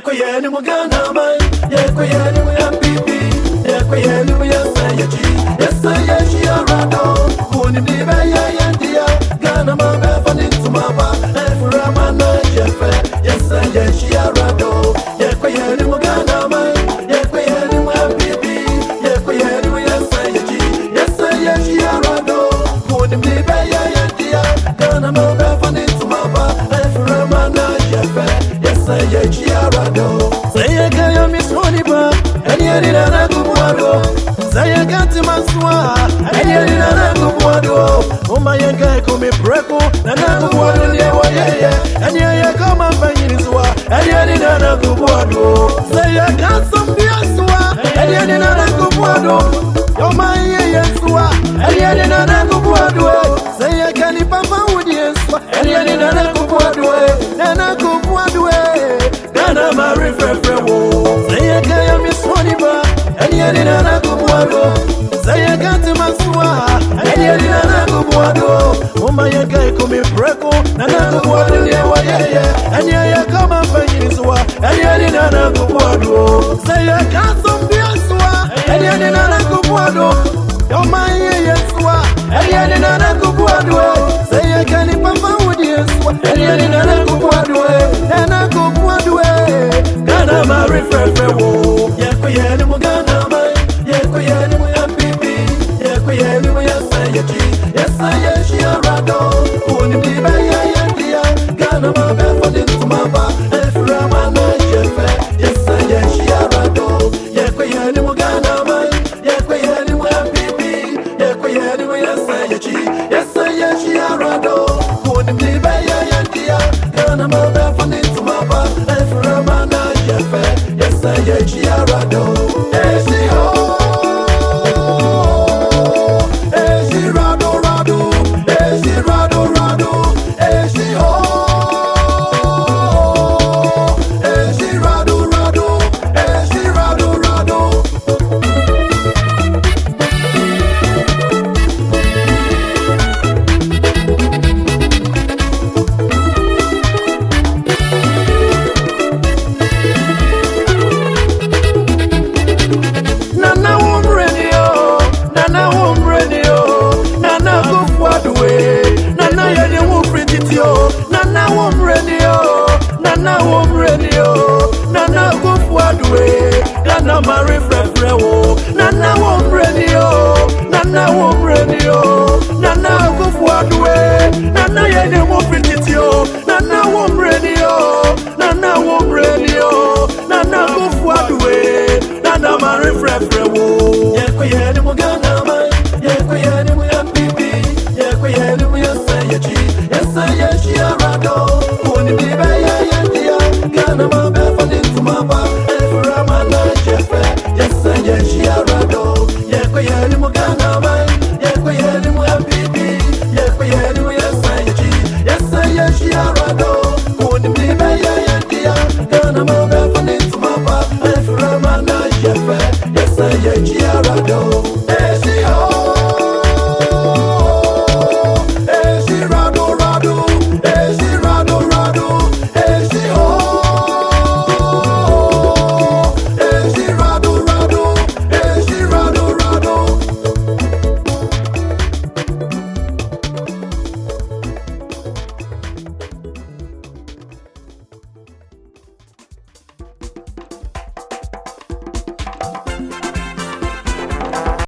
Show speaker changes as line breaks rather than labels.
yekwe yeni mugana man yekwe yeni muyambibi yekwe yeni muyasayeji esayeji yarado kuni ndibe yayandiya gana mabefa nintumaba efurama na jefe yesayeji yarado yekwe yeni mugana man yekwe yeni muyambibi yekwe yeni muyasayeji esayeji yarado kuni ndibe yayandiya gana mabefa yako na nakubwa dunia wa yeye aniyeyekoma mfanyirizwa aliyenina nakubuadu seyekasombiyesuwa aliyenina nakubuadu na yesuwa aliyenina nakubuadu seyekanipa faudi yesuwa aliyenina nakubuadu nanakubuadu nana na seyekeyamiswaniba do nakubuadu kati nagwado omayega ekumibreko nanagugwado yewayeye enyeya kama mfanyizwa enyenina nagugwado seyekasombyaswa enyenina nagugwado omayeyeswa enyenina nagugwadwe seyekanipa maudieswa enyenina nagugwadwe enagugwadwe kana marifefewo yekuyene muga na my bed. Nigeria, though.